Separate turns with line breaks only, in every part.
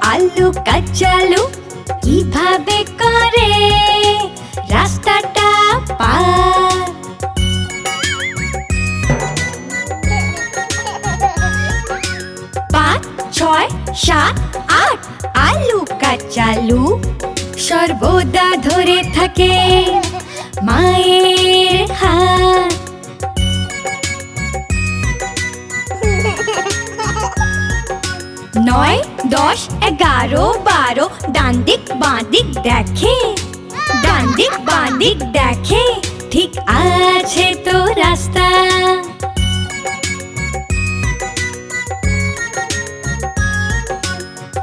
আলু কাচালু কীভাবে করে। রাস্তাটা পার। পাঁচ, ছয়, সাত, আট। আলু কাচালু সর্বদা ধরে থাকে। নয়, দশ, এগারো, বারো, ডান দিক, বাঁ দিক দেখে। ডান দিক, বাঁ দিক দেখে। ঠিক আছে তো রাস্তা।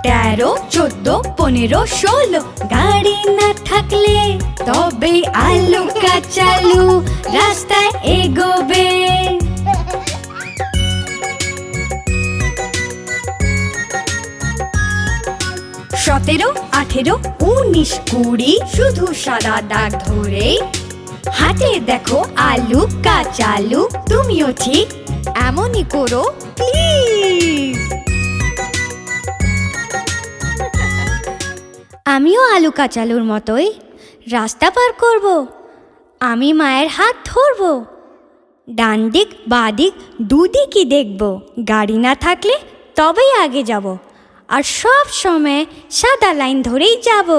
তেরো, চোদ্দ, পনেরো, ষোলো, গাড়ি না থাকলে তবে আলু কাচালু, রাস্তায় এগোবে। সতেরো, আঠেরো, উনিশ, কুড়ি, শুধু সাদা দাগ ধরে। হাতে দেখো আলু কাচালু তুমিও ঠিক এমনই করো প্লিজ আমিও আলু কাচালুর মতোই রাস্তা পার করব, আমি মায়ের হাত ধরব, ডান দিক, বাঁ দিক, দুদিকই দেখব, গাড়ি না থাকলে তবেই আগে যাব। আর সব সময় সাদা লাইন ধরেই যাব।